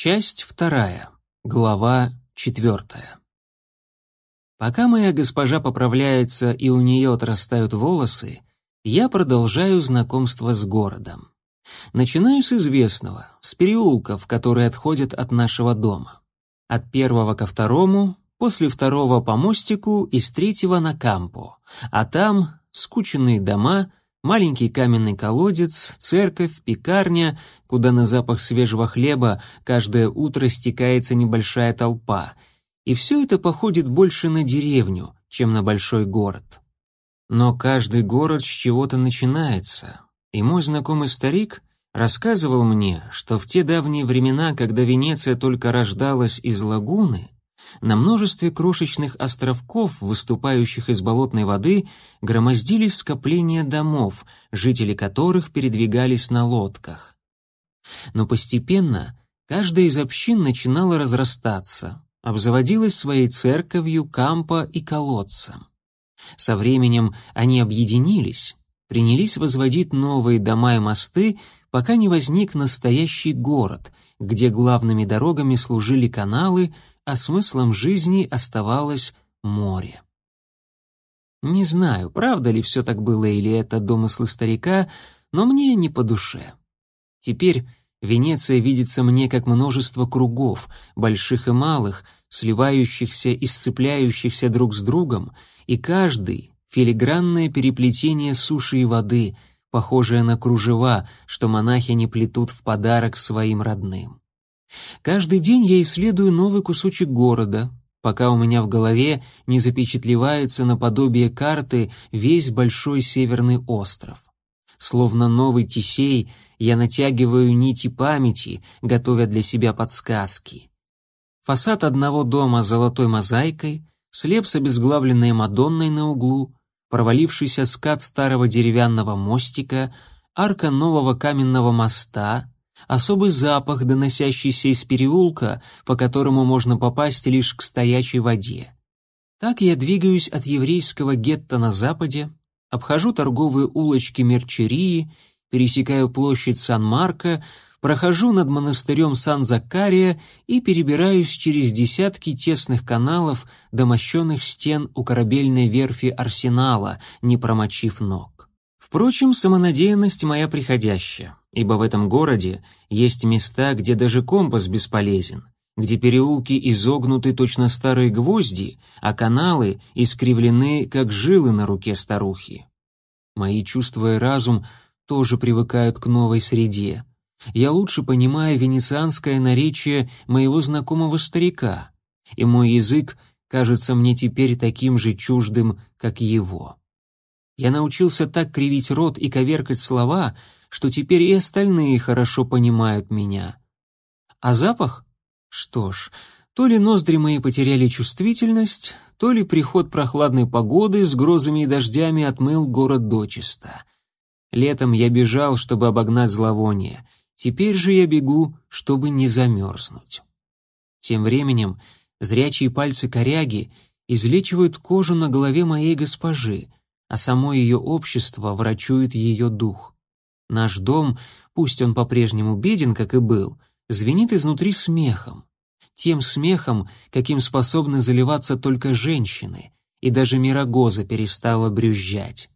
Часть вторая. Глава четвертая. Пока моя госпожа поправляется и у нее отрастают волосы, я продолжаю знакомство с городом. Начинаю с известного, с переулков, которые отходят от нашего дома. От первого ко второму, после второго по мостику и с третьего на кампо, а там скученные дома, Маленький каменный колодец, церковь, пекарня, куда на запах свежего хлеба каждое утро стекается небольшая толпа. И все это походит больше на деревню, чем на большой город. Но каждый город с чего-то начинается. И мой знакомый старик рассказывал мне, что в те давние времена, когда Венеция только рождалась из лагуны, на множестве крошечных островков, выступающих из болотной воды, громоздились скопления домов, жители которых передвигались на лодках. Но постепенно каждая из общин начинала разрастаться, обзаводилась своей церковью, кампо и колодцем. Со временем они объединились, принялись возводить новые дома и мосты, пока не возник настоящий город, где главными дорогами служили каналы, а смыслом жизни оставалось море. Не знаю, правда ли все так было или это домыслы старика, но мне не по душе. Теперь Венеция видится мне как множество кругов, больших и малых, сливающихся и сцепляющихся друг с другом, и каждый — филигранное переплетение суши и воды, похожее на кружева, что монахи не плетут в подарок своим родным. Каждый день я исследую новый кусочек города, пока у меня в голове не запечатлевается наподобие карты весь большой северный остров. Словно новый Тисей, я натягиваю нити памяти, готовя для себя подсказки. Фасад одного дома с золотой мозаикой, слеп с обезглавленной Мадонной на углу, провалившийся скат старого деревянного мостика, арка нового каменного моста — особый запах, доносящийся из переулка, по которому можно попасть лишь к стоячей воде. Так я двигаюсь от еврейского гетто на западе, обхожу торговые улочки Мерчерии, пересекаю площадь Сан-Марко, прохожу над монастырем Сан-Закария и перебираюсь через десятки тесных каналов до мощенных стен у корабельной верфи Арсенала, не промочив ног. Впрочем, самонадеянность моя приходящая ибо в этом городе есть места, где даже компас бесполезен, где переулки изогнуты точно старые гвозди, а каналы искривлены, как жилы на руке старухи. Мои чувства и разум тоже привыкают к новой среде. Я лучше понимаю венецианское наречие моего знакомого старика, и мой язык кажется мне теперь таким же чуждым, как его. Я научился так кривить рот и коверкать слова, что теперь и остальные хорошо понимают меня. А запах? Что ж, то ли ноздри мои потеряли чувствительность, то ли приход прохладной погоды с грозами и дождями отмыл город дочисто. Летом я бежал, чтобы обогнать зловоние, теперь же я бегу, чтобы не замерзнуть. Тем временем зрячие пальцы коряги излечивают кожу на голове моей госпожи, а само ее общество врачует ее дух. Наш дом, пусть он по-прежнему беден, как и был, звенит изнутри смехом. Тем смехом, каким способны заливаться только женщины, и даже Мирагоза перестала брюзжать.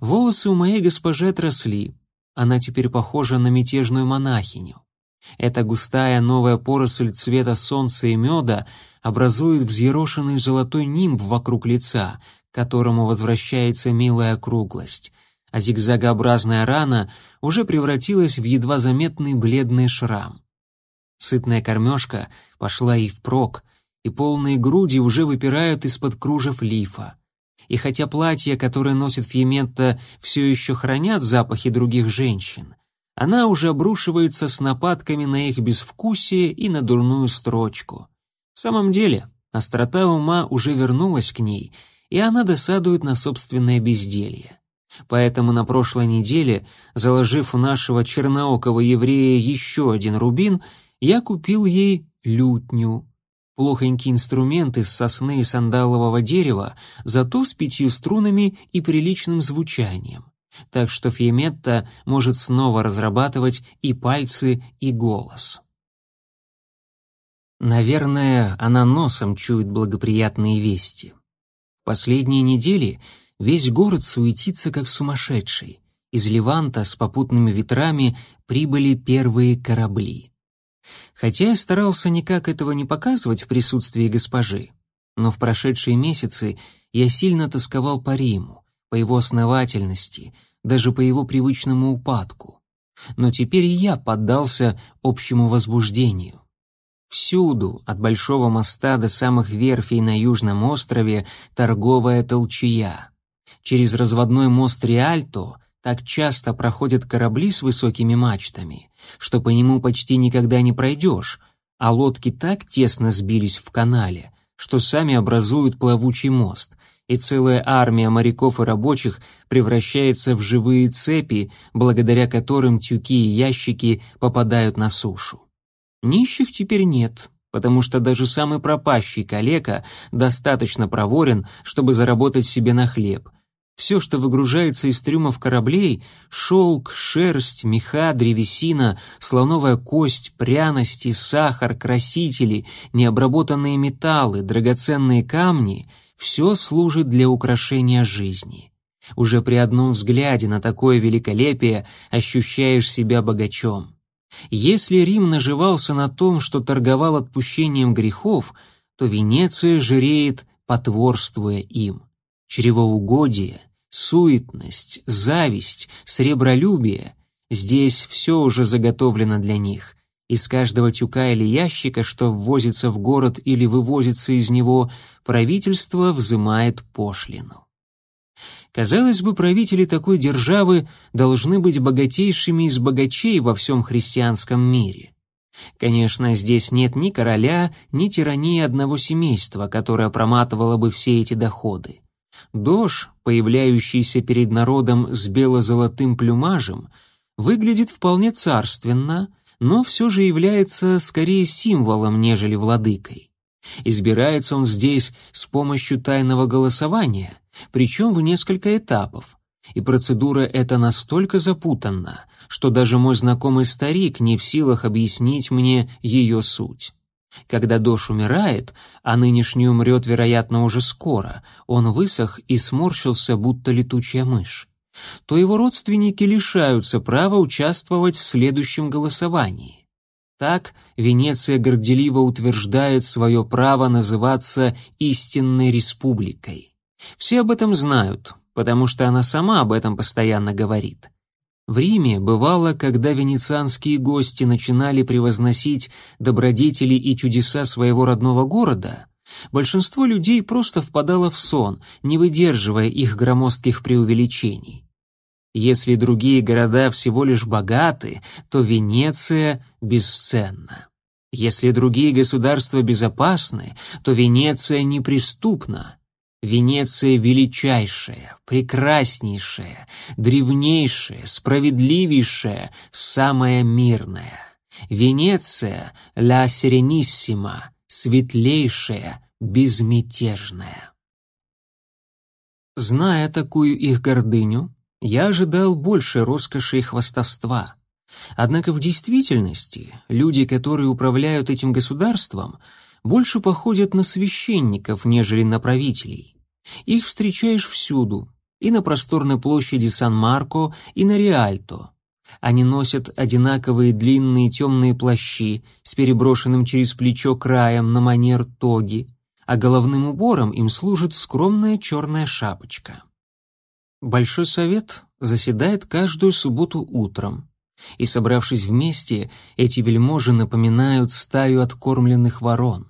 Волосы у моей госпожи отросли, она теперь похожа на мятежную монахиню. Эта густая новая поросль цвета солнца и меда образует взъерошенный золотой нимб вокруг лица, к которому возвращается милая округлость — а зигзагообразная рана уже превратилась в едва заметный бледный шрам. Сытная кормежка пошла и впрок, и полные груди уже выпирают из-под кружев лифа. И хотя платья, которые носит Фьеметта, все еще хранят запахи других женщин, она уже обрушивается с нападками на их безвкусие и на дурную строчку. В самом деле, острота ума уже вернулась к ней, и она досадует на собственное безделье. Поэтому на прошлой неделе, заложив у нашего черноокого еврея еще один рубин, я купил ей лютню. Плохонький инструмент из сосны и сандалового дерева, зато с пятью струнами и приличным звучанием. Так что Фьеметта может снова разрабатывать и пальцы, и голос. Наверное, она носом чует благоприятные вести. В последние недели весь город суетится как сумасшедший. Из Леванта с попутными ветрами прибыли первые корабли. Хотя я старался никак этого не показывать в присутствии госпожи, но в прошедшие месяцы я сильно тосковал по Риму, по его основательности, даже по его привычному упадку. Но теперь и я поддался общему возбуждению. Всюду, от Большого моста до самых верфей на Южном острове, торговая толчая. Через разводной мост Риальто так часто проходят корабли с высокими мачтами, что по нему почти никогда не пройдешь, а лодки так тесно сбились в канале, что сами образуют плавучий мост, и целая армия моряков и рабочих превращается в живые цепи, благодаря которым тюки и ящики попадают на сушу. Нищих теперь нет, потому что даже самый пропащий калека достаточно проворен, чтобы заработать себе на хлеб, все, что выгружается из трюмов кораблей — шелк, шерсть, меха, древесина, слоновая кость, пряности, сахар, красители, необработанные металлы, драгоценные камни — все служит для украшения жизни. Уже при одном взгляде на такое великолепие ощущаешь себя богачом. Если Рим наживался на том, что торговал отпущением грехов, то Венеция жиреет, потворствуя им. Чревоугодие, суетность, зависть, сребролюбие — здесь все уже заготовлено для них. Из каждого тюка или ящика, что ввозится в город или вывозится из него, правительство взимает пошлину. Казалось бы, правители такой державы должны быть богатейшими из богачей во всем христианском мире. Конечно, здесь нет ни короля, ни тирании одного семейства, которое проматывало бы все эти доходы. Дож, появляющийся перед народом с бело-золотым плюмажем, выглядит вполне царственно, но все же является скорее символом, нежели владыкой. Избирается он здесь с помощью тайного голосования, причем в несколько этапов. И процедура эта настолько запутанна, что даже мой знакомый старик не в силах объяснить мне ее суть. Когда Дош умирает, а нынешний умрет, вероятно, уже скоро, он высох и сморщился, будто летучая мышь, то его родственники лишаются права участвовать в следующем голосовании. Так Венеция горделиво утверждает свое право называться истинной республикой. Все об этом знают, потому что она сама об этом постоянно говорит. В Риме бывало, когда венецианские гости начинали превозносить добродетели и чудеса своего родного города, большинство людей просто впадало в сон, не выдерживая их громоздких преувеличений. Если другие города всего лишь богаты, то Венеция бесценна. Если другие государства безопасны, то Венеция неприступна. Венеция величайшая, прекраснейшая, древнейшая, справедливейшая, самая мирная. Венеция — ла серениссима, светлейшая, безмятежная. Зная такую их гордыню, я ожидал больше роскоши и хвастовства. Однако в действительности люди, которые управляют этим государством, больше походят на священников, нежели на правителей. Их встречаешь всюду, и на просторной площади Сан-Марко, и на Риальто. Они носят одинаковые длинные темные плащи с переброшенным через плечо краем на манер тоги, а головным убором им служит скромная черная шапочка. Большой совет заседает каждую субботу утром, и, собравшись вместе, эти вельможи напоминают стаю откормленных ворон.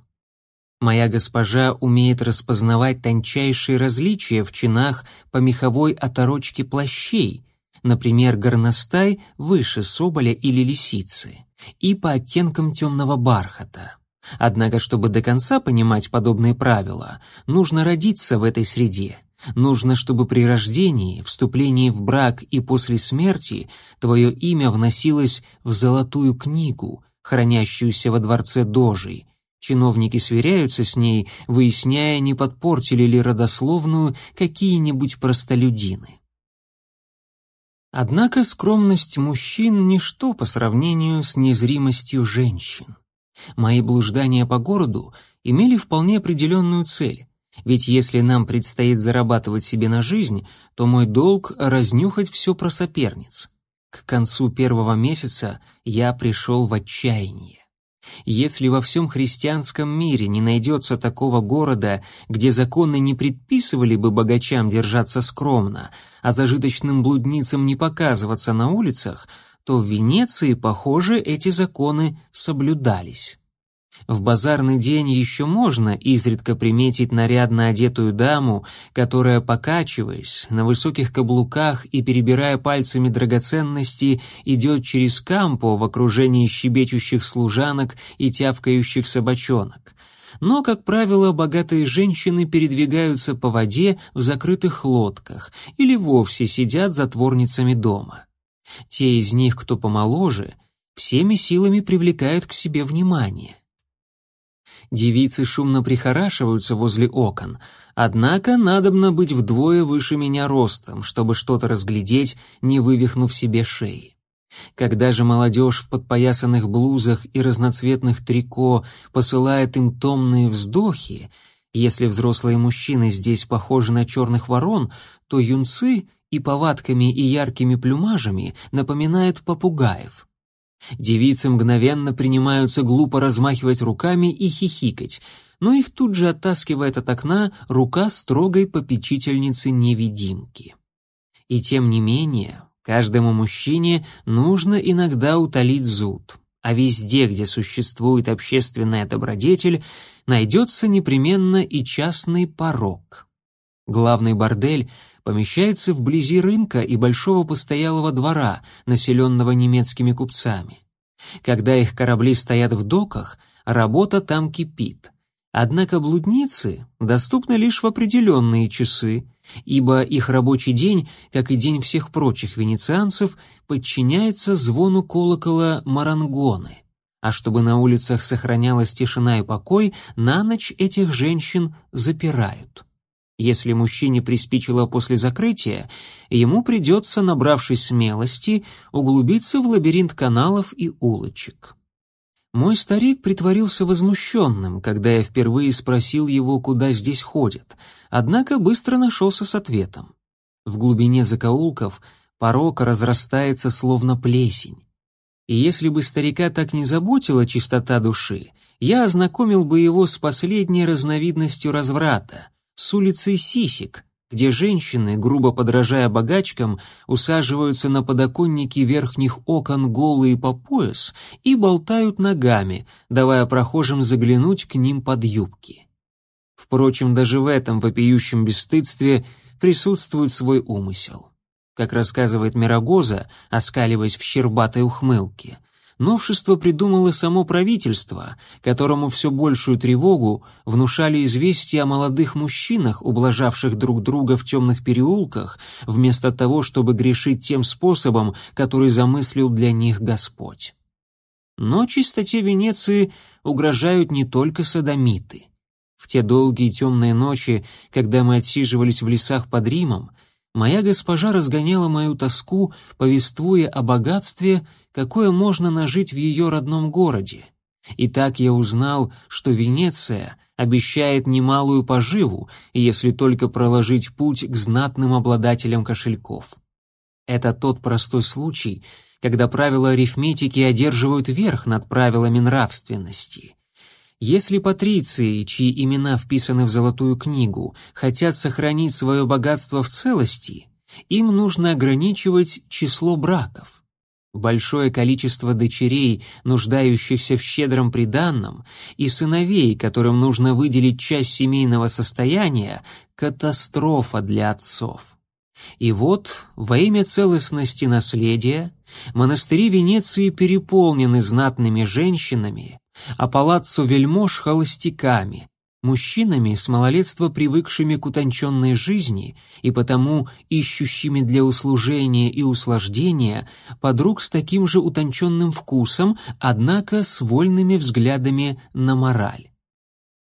Моя госпожа умеет распознавать тончайшие различия в чинах по меховой оторочке плащей, например, горностай выше соболя или лисицы, и по оттенкам темного бархата. Однако, чтобы до конца понимать подобные правила, нужно родиться в этой среде. Нужно, чтобы при рождении, вступлении в брак и после смерти твое имя вносилось в золотую книгу, хранящуюся во дворце Дожей, Чиновники сверяются с ней, выясняя, не подпортили ли родословную какие-нибудь простолюдины. Однако скромность мужчин — ничто по сравнению с незримостью женщин. Мои блуждания по городу имели вполне определенную цель. Ведь если нам предстоит зарабатывать себе на жизнь, то мой долг — разнюхать все про соперниц. К концу первого месяца я пришел в отчаяние. Если во всем христианском мире не найдется такого города, где законы не предписывали бы богачам держаться скромно, а зажиточным блудницам не показываться на улицах, то в Венеции, похоже, эти законы соблюдались. В базарный день еще можно изредка приметить нарядно одетую даму, которая, покачиваясь, на высоких каблуках и перебирая пальцами драгоценности, идет через кампо в окружении щебечущих служанок и тявкающих собачонок. Но, как правило, богатые женщины передвигаются по воде в закрытых лодках или вовсе сидят затворницами дома. Те из них, кто помоложе, всеми силами привлекают к себе внимание. Девицы шумно прихорашиваются возле окон, однако надобно быть вдвое выше меня ростом, чтобы что-то разглядеть, не вывихнув себе шеи. Когда же молодежь в подпоясанных блузах и разноцветных трико посылает им томные вздохи, если взрослые мужчины здесь похожи на черных ворон, то юнцы и повадками и яркими плюмажами напоминают попугаев. Девицы мгновенно принимаются глупо размахивать руками и хихикать, но их тут же оттаскивает от окна рука строгой попечительницы-невидимки. И тем не менее, каждому мужчине нужно иногда утолить зуд, а везде, где существует общественная добродетель, найдется непременно и частный порог. Главный бордель помещается вблизи рынка и большого постоялого двора, населенного немецкими купцами. Когда их корабли стоят в доках, работа там кипит. Однако блудницы доступны лишь в определенные часы, ибо их рабочий день, как и день всех прочих венецианцев, подчиняется звону колокола марангоны. А чтобы на улицах сохранялась тишина и покой, на ночь этих женщин запирают. Если мужчине приспичило после закрытия, ему придется, набравшись смелости, углубиться в лабиринт каналов и улочек. Мой старик притворился возмущенным, когда я впервые спросил его, куда здесь ходят, однако быстро нашелся с ответом. В глубине закоулков порог разрастается словно плесень. И если бы старика так не заботила чистота души, я ознакомил бы его с последней разновидностью разврата — с улицы Сисик, где женщины, грубо подражая богачкам, усаживаются на подоконники верхних окон голые по пояс и болтают ногами, давая прохожим заглянуть к ним под юбки. Впрочем, даже в этом вопиющем бесстыдстве присутствует свой умысел. Как рассказывает Мирогоза, оскаливаясь в щербатой ухмылке, новшество придумало само правительство, которому все большую тревогу внушали известия о молодых мужчинах, ублажавших друг друга в темных переулках, вместо того, чтобы грешить тем способом, который замыслил для них Господь. Но чистоте Венеции угрожают не только садомиты. В те долгие темные ночи, когда мы отсиживались в лесах под Римом, моя госпожа разгоняла мою тоску, повествуя о богатстве, какое можно нажить в ее родном городе. И так я узнал, что Венеция обещает немалую поживу, если только проложить путь к знатным обладателям кошельков. Это тот простой случай, когда правила арифметики одерживают верх над правилами нравственности. Если патриции, чьи имена вписаны в Золотую книгу, хотят сохранить свое богатство в целости, им нужно ограничивать число браков. Большое количество дочерей, нуждающихся в щедром приданном, и сыновей, которым нужно выделить часть семейного состояния, катастрофа для отцов. И вот, во имя целостности наследия, монастыри Венеции переполнены знатными женщинами, а палаццо вельмож — холостяками, мужчинами с малолетства привыкшими к утонченной жизни и потому ищущими для услужения и услаждения подруг с таким же утонченным вкусом, однако с вольными взглядами на мораль.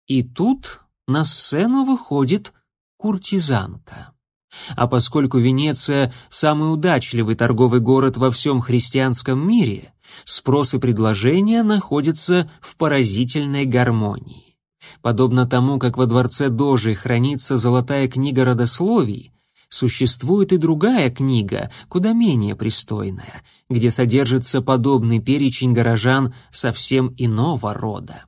И тут на сцену выходит куртизанка. А поскольку Венеция – самый удачливый торговый город во всем христианском мире, спрос и предложение находятся в поразительной гармонии. Подобно тому, как во дворце Дожи хранится золотая книга родословий, существует и другая книга, куда менее пристойная, где содержится подобный перечень горожан совсем иного рода.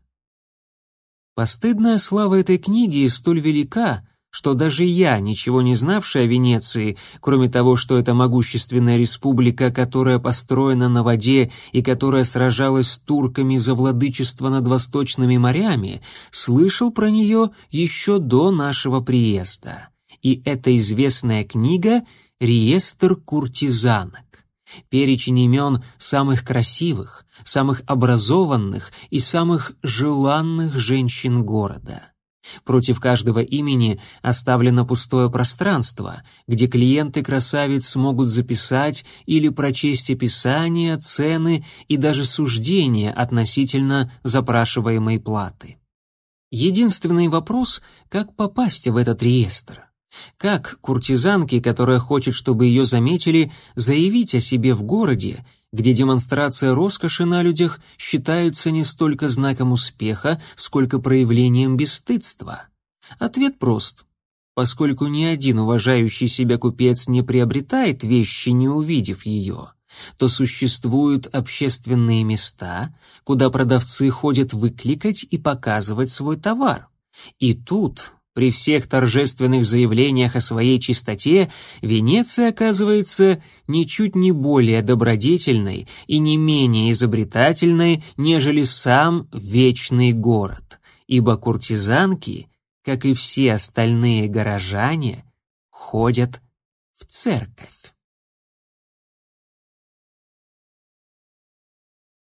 Постыдная слава этой книги столь велика, что даже я, ничего не знавший о Венеции, кроме того, что это могущественная республика, которая построена на воде и которая сражалась с турками за владычество над восточными морями, слышал про нее еще до нашего приезда. И эта известная книга — «Реестр куртизанок». Перечень имен самых красивых, самых образованных и самых желанных женщин города. Против каждого имени оставлено пустое пространство, где клиенты-красавиц смогут записать или прочесть описания, цены и даже суждения относительно запрашиваемой платы. Единственный вопрос — как попасть в этот реестр? Как куртизанке, которая хочет, чтобы ее заметили, заявить о себе в городе где демонстрация роскоши на людях считается не столько знаком успеха, сколько проявлением бесстыдства? Ответ прост. Поскольку ни один уважающий себя купец не приобретает вещи, не увидев ее, то существуют общественные места, куда продавцы ходят выкликать и показывать свой товар. И тут при всех торжественных заявлениях о своей чистоте Венеция оказывается ничуть не более добродетельной и не менее изобретательной, нежели сам вечный город, ибо куртизанки, как и все остальные горожане, ходят в церковь.